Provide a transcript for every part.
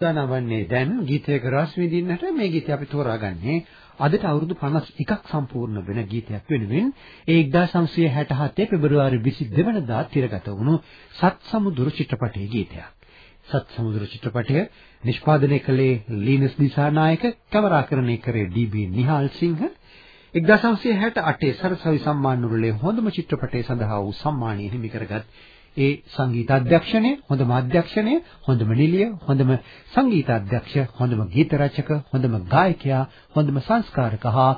දනවන්නේ දැන් ගීතයක රස විඳින්නට මේ ගීතය අපි තෝරාගන්නේ අදට අවුරුදු 51ක් සම්පූර්ණ වෙන ගීතයක් වෙනුවෙන් ඒ 1967 පෙබරවාරි 22 වෙනිදා තිරගත වුණු සත් සමුදුරු චිත්‍රපටයේ ගීතයක්. සත් සමුදුරු චිත්‍රපටය නිෂ්පාදනය කළේ ලීනස් දිසානායක, කැමරාකරණය කරේ ඩී.බී. නිහාල් සිංහ. 1968 සරසවි සම්මාන නුරුලේ හොඳම චිත්‍රපටය සඳහා වූ සම්මානය හිමි කරගත් ඒ සංගීත අධ්‍යක්ෂණය, හොඳම අධ්‍යක්ෂණය, හොඳම නිලිය, හොඳම සංගීත අධ්‍යක්ෂ, හොඳම ගීත රචක, හොඳම ගායකයා, හොඳම සංස්කාරක හා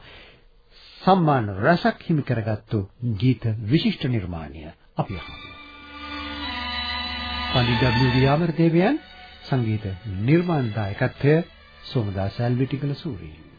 සම්මාන රසක් හිමි කරගත්තු ගීත විශිෂ්ට නිර්මාණය අපි අහමු. පඬිත් ඩබ්ලිව්.ඩී. අමරදේවයන් සංගීත නිර්මාණ දායකත්වය සෝමදාස ඇල්විටිකල සූරීන්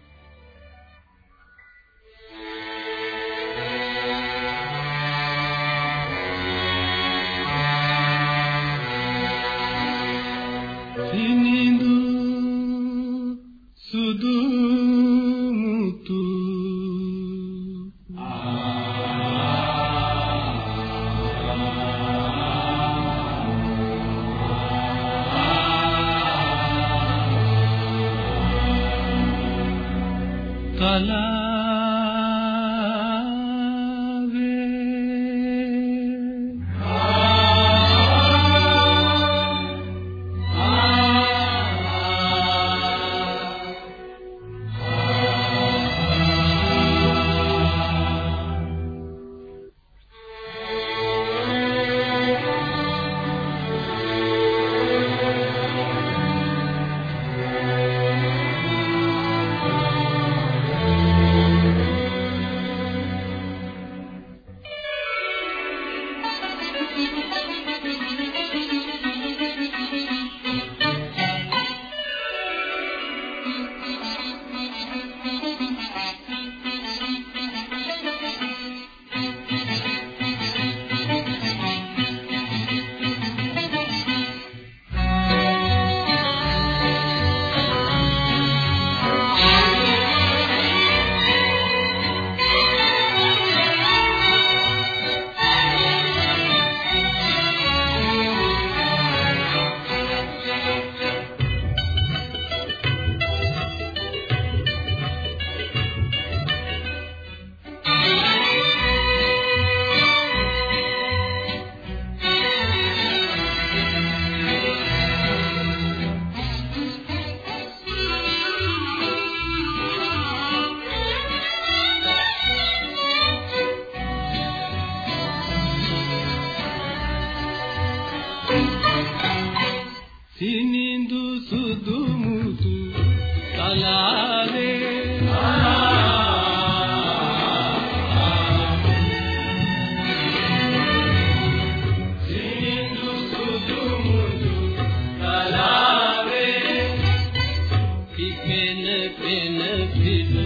සිට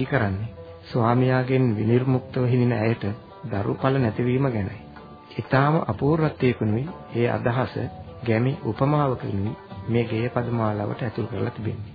ඉඟි කරන්නේ ස්වාමියාගෙන් විනිර්මුක්තව හිඳින ඇයට දරුපල නැතිවීම ගැනයි. ඊටාම අපූර්වත්වයකිනුයි ඒ අදහස ගැමි උපමාවකිනුයි මේ ගේය පදමාලාවට ඇතුල් කරලා තිබෙන්නේ.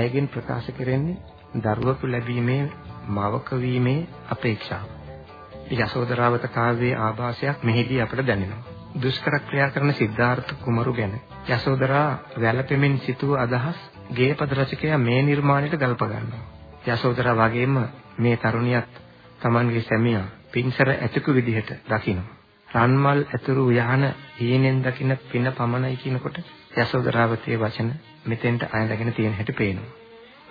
ඇයගෙන් ප්‍රකාශ කෙරෙන්නේ දරුවෙකු ලැබීමේ මවක වීමේ අපේක්ෂාව. යශෝදරාවත කාව්‍යයේ ආభాසයක් මෙහිදී අපට දැනෙනවා. දුෂ්කර ක්‍රියා කරන සිද්ධාර්ථ කුමරු ගැන යශෝදරා වැළපෙමින් සිටුව අදහස් ගේයපද රචකයා මේ නිර්මාණයට ගල්ප ගන්නවා. යශෝදරා වගේම මේ තරුණියත් Tamanගේ සැමියා පින්සර ඇතකු විදිහට දකිනවා. රන්මල් ඇතුරු යහන හීනෙන් දකින පින පමණයි කියනකොට යශෝදරාවතේ වචන මෙතෙන්ට අයදගෙන තියෙන හැටි පේනවා.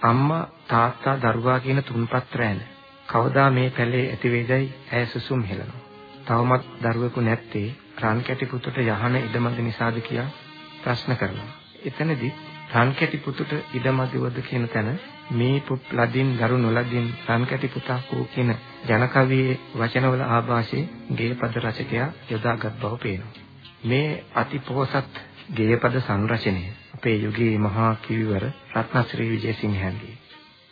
අම්මා තාත්තා දරුවා කියන තුන්පත් රැඳ කවදා මේ පැලේ ඇති වේදයි ඇය සුසුම් හෙලනවා. තවමත් දරුවෙකු නැත්තේ රන් කැටි පුතට යහන ඉඩමද නිසාද කියා ප්‍රශ්න කරනවා. එතනදී රන් කැටි පුතට ඉඩමදිවද කියන තැන මේ පුත් ලදින් දරු නොලදින් රන් කැටි පුතා කෝ කියන ජන කවියේ වචනවල ආభాෂයේ ගේයපද රචකයා යොදාගත් බව පේනවා. මේ අතිපෝසත් ගේයපද සංරචනය අපේ යුගයේ මහා කිවිවර රත්නශ්‍රී විජේසිංහයන්ගේ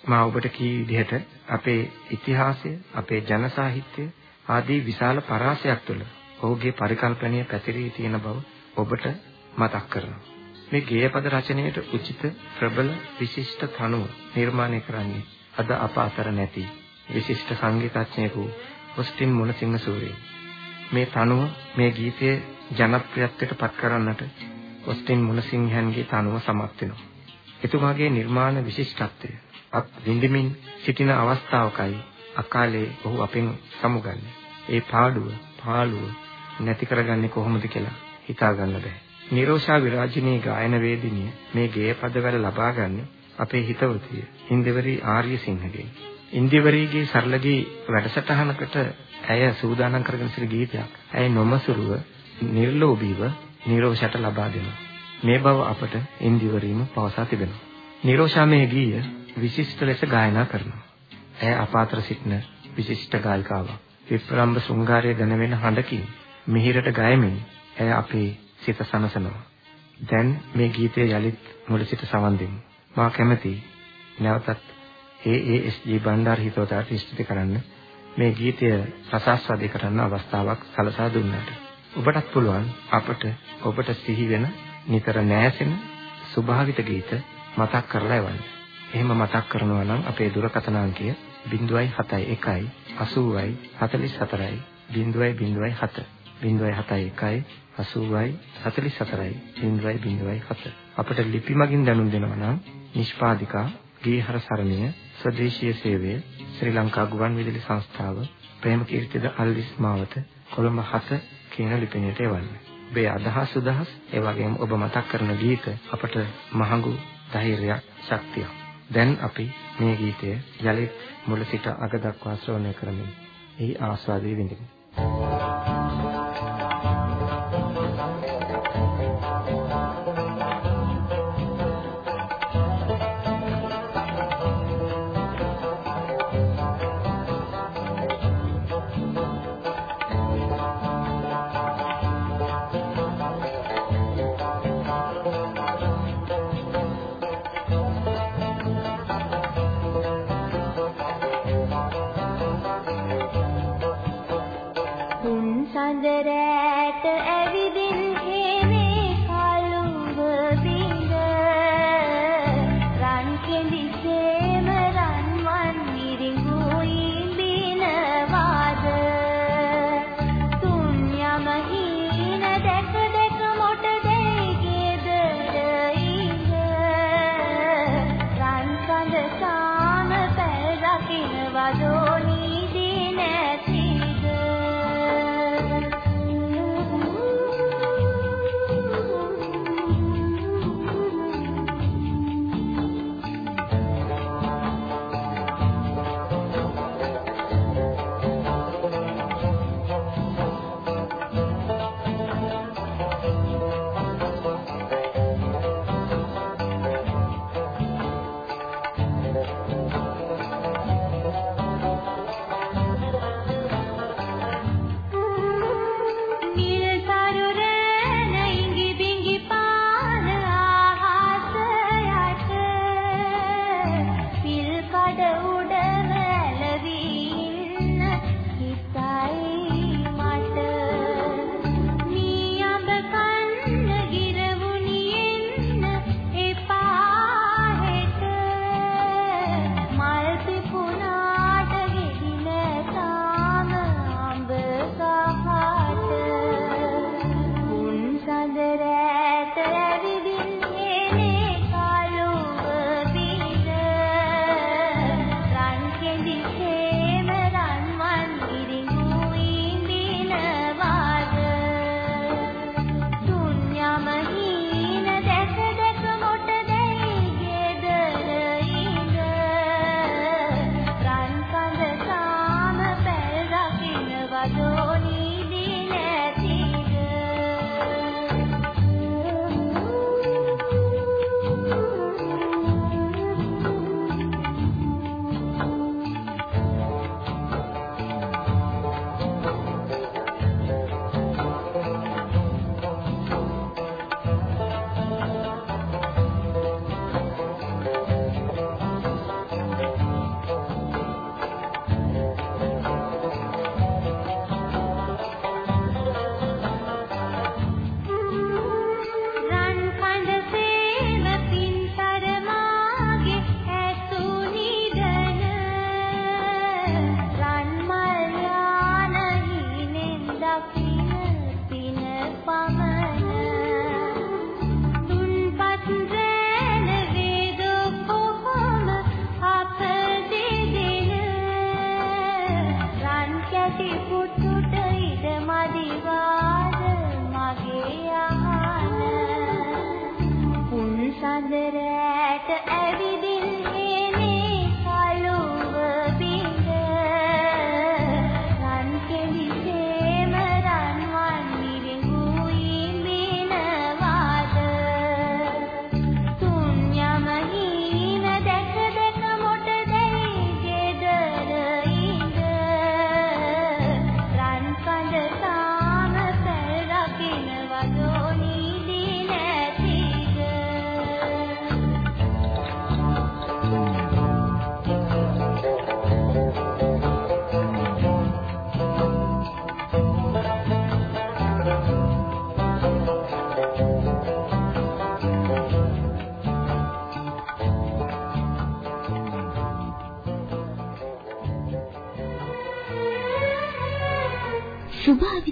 මා ඔබට කී විදිහට අපේ ඉතිහාසය අපේ ජන සාහිත්‍ය ආදී විශාල පරාසයක් තුළ ඔහුගේ පරිකල්පනීය පැතිරී තියෙන බව ඔබට මතක් කරනවා මේ ගේයපද රචනයේට උචිත ප්‍රබල විශිෂ්ට තනුව නිර්මාණය කරන්නේ අද අප අතර නැති විශිෂ්ට සංගීතඥයෙකු ඔස්ටින් මුණසිංහ සූරිය මේ තනුව මේ ගීතයේ ජනප්‍රියත්වයට පත් කරන්නට ඔස්ටින් මුණසිංහන්ගේ තනුව සමත් වෙනවා. එතුමාගේ නිර්මාණ විශිෂ්ටත්වය අත් විඳිමින් සිටින අවස්ථාවකයි අකාලේ ඔහු අපෙන් සමුගන්නේ. ඒ පාඩුව, පාළුව නැති කරගන්නේ කොහොමද කියලා හිතා ගන්න බෑ. නිරෝෂා විරාජිනී ගායන වේදිනිය මේ ගේය පදවල ලබා ගන්න අපේ හිතවතිය ඉන්දිවරි ආර්යසිංහගෙන්. ඉන්දිවරිගේ සරලගේ වැඩසටහනකට ඇය සූදානම් කරගෙන සිට ගීතයක්. ඇය නොමසුරුව නිර්ලෝභීව නිරෝෂට ලබා දෙනවා. මේ බව අපට ඉන්දිවරීම පවසා තිබෙනවා. නිරෝෂා මේ ගීය විශිෂ්ට ලෙස ගායනා කරනවා. ඇය අපාත්‍ර සිටින විශිෂ්ට ගායිකාවක්. විප්‍රම්භ ශෘංගාරයේ දැනෙන හඬකින් මිහිරට ගයමින් ඇය අපේ සිත සනසනවා. දැන් මේ ගීතය යලිත් මුල සිට සවන් දෙමු. මා කැමැති නැවතත් AASG බණ්ඩාර හිතවතට ස්තුති කරන්න මේ ගීතය රසාස්වාදේ කරන්න අවස්ථාවක් සලසා දුන්නාට. ඔබටත් පුළුවන් අපට ඔබට සිහි වෙන නිතර නැසෙන ස්වභාවිත ගීත මතක් කරලා එවන්න. එහෙම මතක් කරනවා නම් අපේ දුරකථන අංකය 071 80යි 44යි 0.07 071 80යි 44යි 0.07 අපට ලිපි මගින් දැනුම් දෙනවා නම් නිෂ්පාදිකා ගීහර සරණිය ස්වදේශීය සේවය ශ්‍රී ලංකා ගුවන්විදුලි සංස්ථාව ප්‍රේමකීර්තිද අල්විස් මාවත කොළඹ 7 කියන ලිපිනයට එවන්න. ඔබේ අදහස් උදහස් ඒ වගේම ඔබ මතක් කරන ගීත අපට මහඟු ධෛර්යයක් ශක්තියක්. දැන් අපි මේ ගීතය යලිත් මුල සිට අග දක්වා ශ්‍රවණය කරමින් එහි ආස්වාදයේ විඳිමු. ಆದರೆ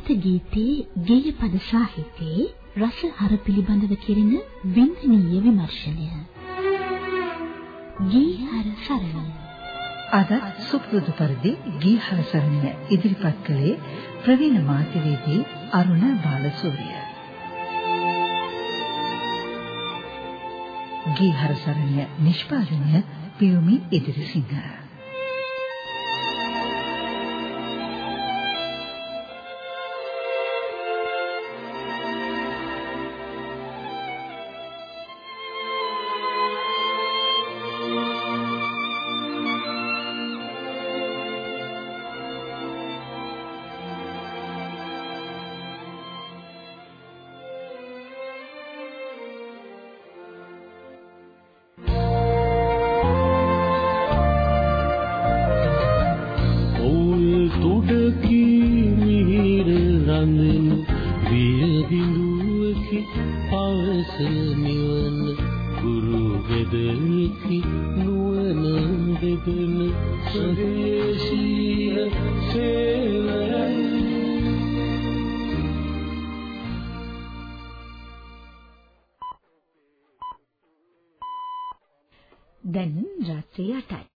ජීවිත ගීතයේ ගේය පද සාහිත්‍යයේ රස හර පිළිබඳව කෙරෙන වින්දනීය විමර්ශනය. ගීහර සරණිය අද සුපුරුදු පරිදි ගීහර සරණිය ඉදිරිපත් කළේ ප්‍රවීණ මාධ්‍යවේදී අරුණ බාලසූරිය. ගීහර සරණිය නිෂ්පාදනය පියුමි ඉදිරිසිංහ.